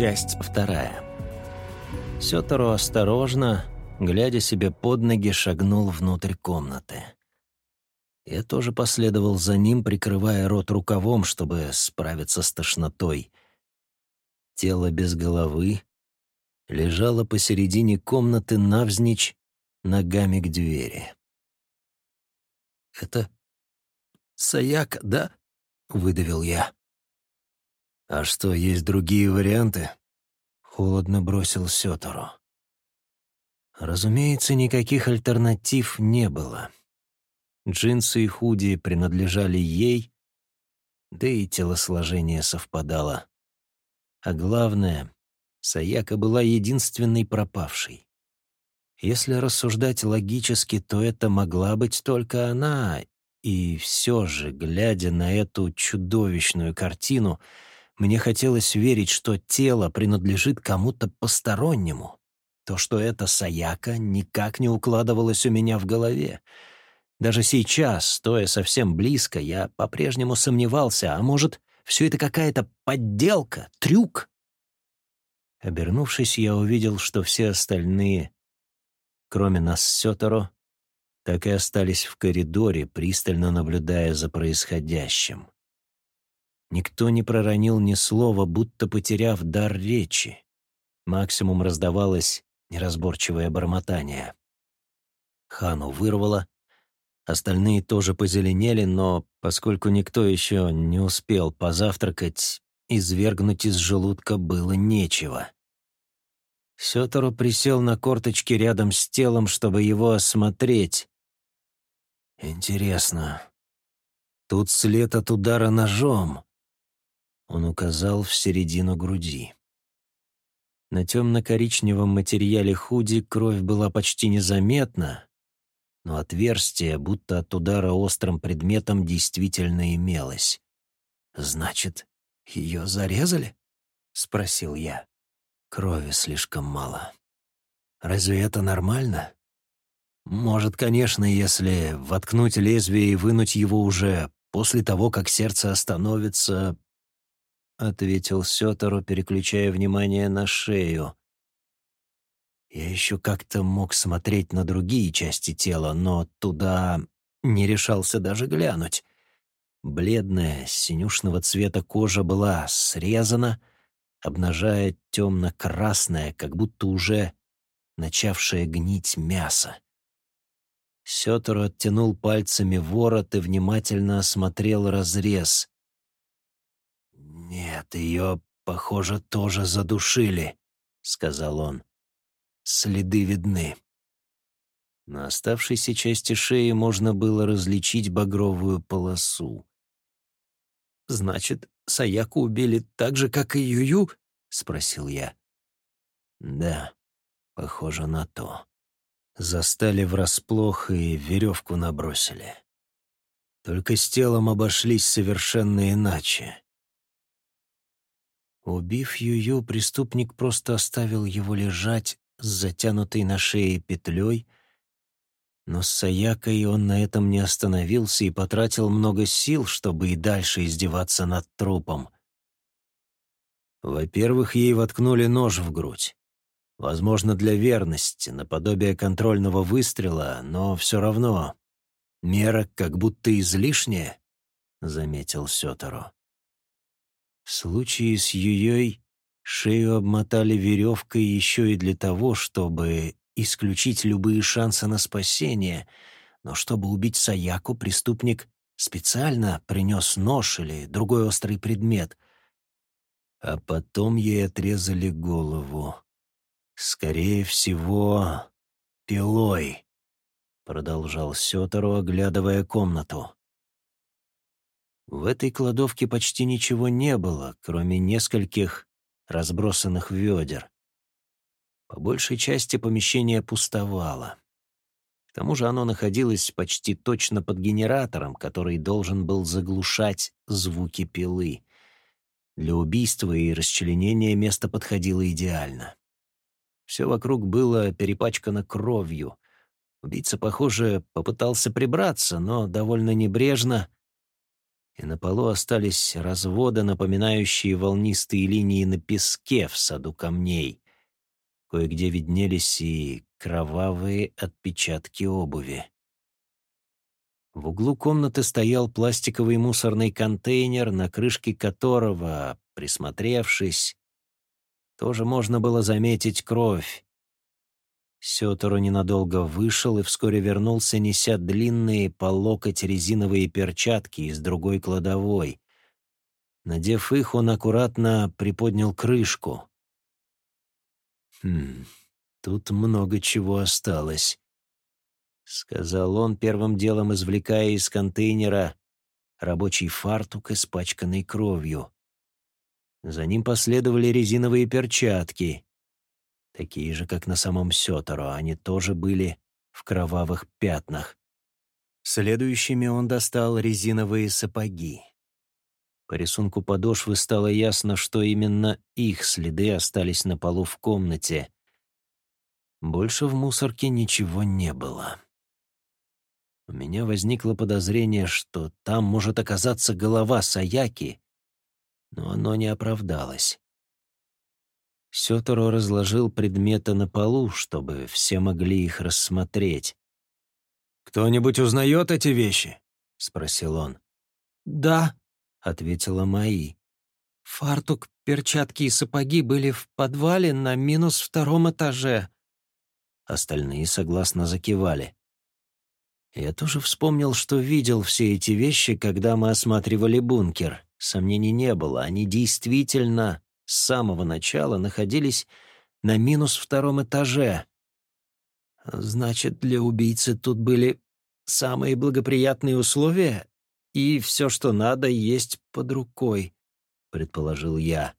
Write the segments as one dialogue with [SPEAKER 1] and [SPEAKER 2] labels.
[SPEAKER 1] Часть вторая. Сётору осторожно, глядя себе под ноги, шагнул внутрь комнаты. Я тоже последовал за ним, прикрывая рот рукавом, чтобы справиться с тошнотой. Тело без головы лежало посередине комнаты навзничь ногами к двери. «Это Саяк, да?» — выдавил я. «А что, есть другие варианты?» — холодно бросил Сётору. Разумеется, никаких альтернатив не было. Джинсы и худи принадлежали ей, да и телосложение совпадало. А главное, Саяка была единственной пропавшей. Если рассуждать логически, то это могла быть только она, и все же, глядя на эту чудовищную картину, мне хотелось верить, что тело принадлежит кому-то постороннему. То, что это Саяка, никак не укладывалось у меня в голове. Даже сейчас, стоя совсем близко, я по-прежнему сомневался, а может, все это какая-то подделка, трюк? Обернувшись, я увидел, что все остальные, кроме нас с Сёторо, так и остались в коридоре, пристально наблюдая за происходящим. Никто не проронил ни слова, будто потеряв дар речи. Максимум раздавалось неразборчивое бормотание. Хану вырвало, остальные тоже позеленели, но поскольку никто еще не успел позавтракать, извергнуть из желудка было нечего. Сётору присел на корточки рядом с телом, чтобы его осмотреть. «Интересно, тут след от удара ножом?» Он указал в середину груди. На темно-коричневом материале худи кровь была почти незаметна, но отверстие, будто от удара острым предметом, действительно имелось. «Значит, ее зарезали?» — спросил я. «Крови слишком мало. Разве это нормально?» «Может, конечно, если воткнуть лезвие и вынуть его уже после того, как сердце остановится, ответил Сётору, переключая внимание на шею. Я еще как-то мог смотреть на другие части тела, но туда не решался даже глянуть. Бледная, синюшного цвета кожа была срезана, обнажая темно-красное, как будто уже начавшее гнить мясо. Сётору оттянул пальцами ворот и внимательно осмотрел разрез. «Нет, ее, похоже, тоже задушили», — сказал он. «Следы видны». На оставшейся части шеи можно было различить багровую полосу. «Значит, Саяку убили так же, как и Юю?» — спросил я. «Да, похоже на то. Застали врасплох и веревку набросили. Только с телом обошлись совершенно иначе. Убив Юю, преступник просто оставил его лежать с затянутой на шее петлей, но с Саякой он на этом не остановился и потратил много сил, чтобы и дальше издеваться над трупом. Во-первых, ей воткнули нож в грудь. Возможно, для верности, наподобие контрольного выстрела, но все равно мера как будто излишняя, — заметил Сёторо. Случае с Юей шею обмотали веревкой еще и для того, чтобы исключить любые шансы на спасение, но чтобы убить Саяку, преступник специально принес нож или другой острый предмет, а потом ей отрезали голову. Скорее всего, пилой, — продолжал Сётору, оглядывая комнату. В этой кладовке почти ничего не было, кроме нескольких разбросанных ведер. По большей части помещение пустовало. К тому же оно находилось почти точно под генератором, который должен был заглушать звуки пилы. Для убийства и расчленения место подходило идеально. Все вокруг было перепачкано кровью. Убийца, похоже, попытался прибраться, но довольно небрежно — и на полу остались разводы, напоминающие волнистые линии на песке в саду камней. Кое-где виднелись и кровавые отпечатки обуви. В углу комнаты стоял пластиковый мусорный контейнер, на крышке которого, присмотревшись, тоже можно было заметить кровь. Сётору ненадолго вышел и вскоре вернулся, неся длинные по локоть резиновые перчатки из другой кладовой. Надев их, он аккуратно приподнял крышку. «Хм, тут много чего осталось», — сказал он, первым делом извлекая из контейнера рабочий фартук, испачканный кровью. За ним последовали резиновые перчатки такие же, как на самом Сёторо, они тоже были в кровавых пятнах. Следующими он достал резиновые сапоги. По рисунку подошвы стало ясно, что именно их следы остались на полу в комнате. Больше в мусорке ничего не было. У меня возникло подозрение, что там может оказаться голова Саяки, но оно не оправдалось. Сёторо разложил предметы на полу, чтобы все могли их рассмотреть. «Кто-нибудь узнает эти вещи?» — спросил он.
[SPEAKER 2] «Да», — ответила Маи. «Фартук, перчатки и сапоги были в подвале на минус втором этаже».
[SPEAKER 1] Остальные согласно закивали. Я тоже вспомнил, что видел все эти вещи, когда мы осматривали бункер. Сомнений не было, они действительно с самого начала находились на минус втором этаже. Значит, для убийцы тут были самые благоприятные условия, и все, что надо, есть под рукой, — предположил я.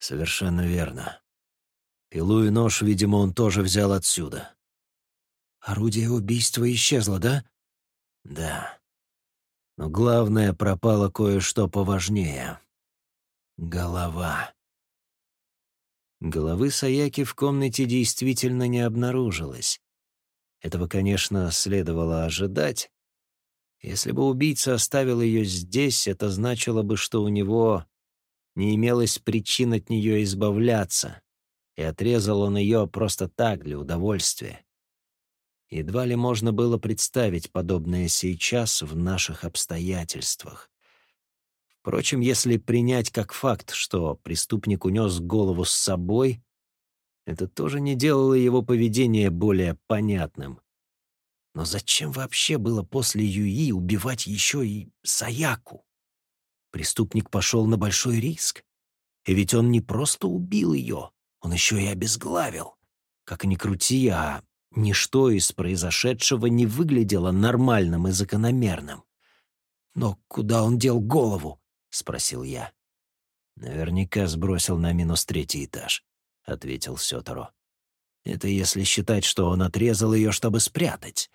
[SPEAKER 1] Совершенно верно. Пилу и нож, видимо, он тоже взял отсюда. Орудие убийства исчезло, да? Да. Но главное, пропало кое-что поважнее. Голова. Головы Саяки в комнате действительно не обнаружилось. Этого, конечно, следовало ожидать. Если бы убийца оставил ее здесь, это значило бы, что у него не имелось причин от нее избавляться, и отрезал он ее просто так, для удовольствия. Едва ли можно было представить подобное сейчас в наших обстоятельствах. Впрочем, если принять как факт, что преступник унес голову с собой, это тоже не делало его поведение более понятным. Но зачем вообще было после Юи убивать еще и Саяку? Преступник пошел на большой риск. И ведь он не просто убил ее, он еще и обезглавил. Как ни крути, а ничто из произошедшего не выглядело нормальным и закономерным. Но куда он дел голову? — спросил я. «Наверняка сбросил на минус третий этаж», — ответил Сёторо. «Это если считать, что он отрезал ее, чтобы спрятать.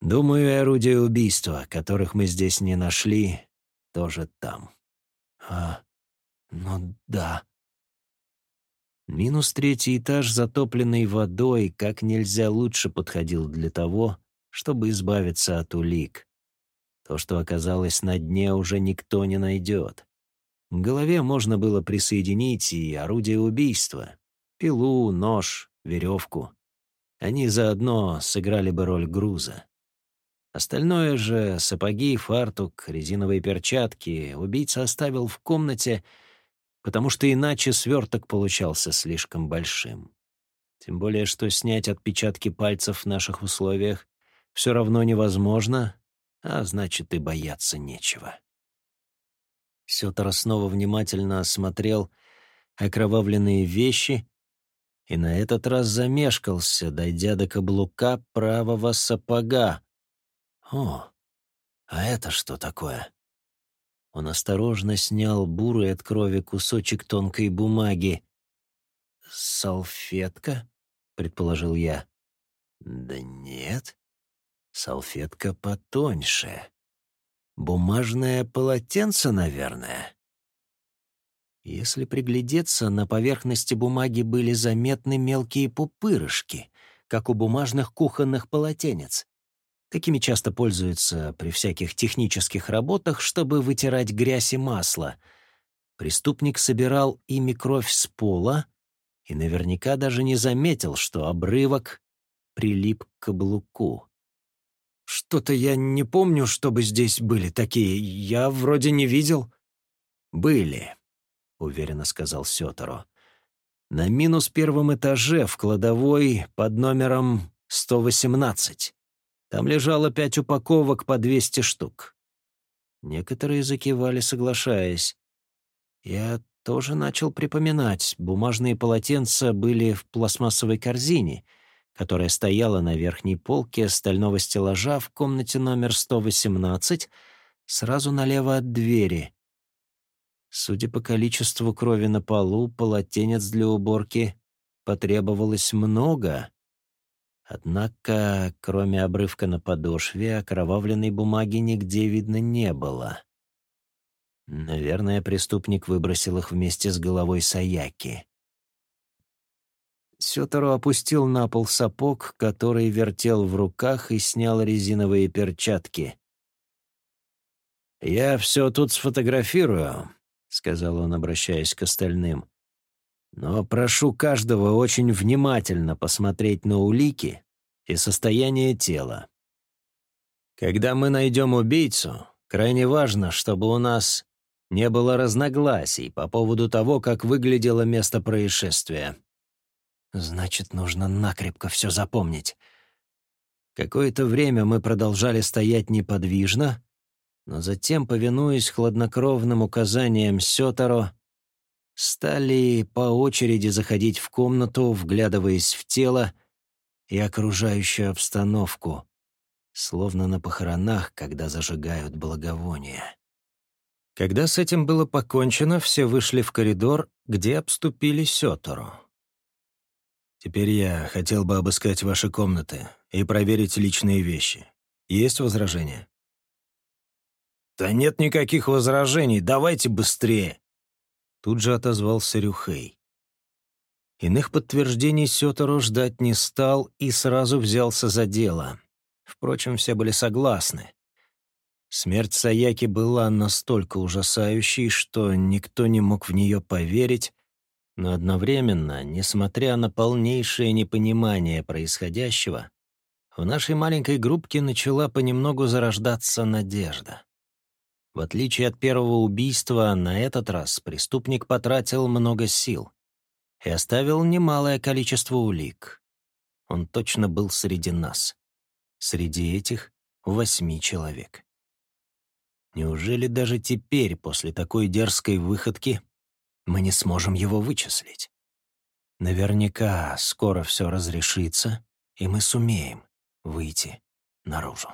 [SPEAKER 1] Думаю, орудия убийства, которых мы здесь не нашли, тоже там». «А, ну да». Минус третий этаж, затопленный водой, как нельзя лучше подходил для того, чтобы избавиться от улик. То, что оказалось на дне, уже никто не найдет. К голове можно было присоединить и орудие убийства. Пилу, нож, веревку. Они заодно сыграли бы роль груза. Остальное же — сапоги, фартук, резиновые перчатки — убийца оставил в комнате, потому что иначе сверток получался слишком большим. Тем более, что снять отпечатки пальцев в наших условиях все равно невозможно, а значит, и бояться нечего. Сётора снова внимательно осмотрел окровавленные вещи и на этот раз замешкался, дойдя до каблука правого сапога. «О, а это что такое?» Он осторожно снял бурый от крови кусочек тонкой бумаги. «Салфетка?» — предположил я. «Да нет. Салфетка потоньше. Бумажное полотенце, наверное. Если приглядеться, на поверхности бумаги были заметны мелкие пупырышки, как у бумажных кухонных полотенец. Такими часто пользуются при всяких технических работах, чтобы вытирать грязь и масло. Преступник собирал ими кровь с пола и наверняка даже не заметил, что обрывок прилип к каблуку.
[SPEAKER 2] «Что-то я не помню, чтобы здесь были такие. Я вроде не видел».
[SPEAKER 1] «Были», — уверенно сказал Сёторо. «На минус первом этаже в кладовой под номером 118. Там лежало пять упаковок по 200 штук». Некоторые закивали, соглашаясь. Я тоже начал припоминать. Бумажные полотенца были в пластмассовой корзине — которая стояла на верхней полке стального стеллажа в комнате номер 118, сразу налево от двери. Судя по количеству крови на полу, полотенец для уборки потребовалось много. Однако, кроме обрывка на подошве, окровавленной бумаги нигде видно не было. Наверное, преступник выбросил их вместе с головой Саяки. Сётору опустил на пол сапог, который вертел в руках, и снял резиновые перчатки. «Я все тут сфотографирую», — сказал он, обращаясь к остальным. «Но прошу каждого очень внимательно посмотреть на улики и состояние тела. Когда мы найдем убийцу, крайне важно, чтобы у нас не было разногласий по поводу того, как выглядело место происшествия». Значит, нужно накрепко все запомнить. Какое-то время мы продолжали стоять неподвижно, но затем, повинуясь хладнокровным указаниям Сётаро, стали по очереди заходить в комнату, вглядываясь в тело и окружающую обстановку, словно на похоронах, когда зажигают благовония. Когда с этим было покончено, все вышли в коридор, где обступили Сётору. Теперь я хотел бы обыскать ваши комнаты и проверить личные вещи. Есть возражения?» «Да нет никаких возражений, давайте быстрее!» Тут же отозвался Рюхей. Иных подтверждений Сётору ждать не стал и сразу взялся за дело. Впрочем, все были согласны. Смерть Саяки была настолько ужасающей, что никто не мог в нее поверить, но одновременно, несмотря на полнейшее непонимание происходящего, в нашей маленькой группке начала понемногу зарождаться надежда. В отличие от первого убийства, на этот раз преступник потратил много сил и оставил немалое количество улик. Он точно был среди нас. Среди этих восьми человек. Неужели даже теперь, после такой дерзкой выходки, мы не сможем его вычислить. Наверняка скоро все разрешится, и мы сумеем выйти наружу.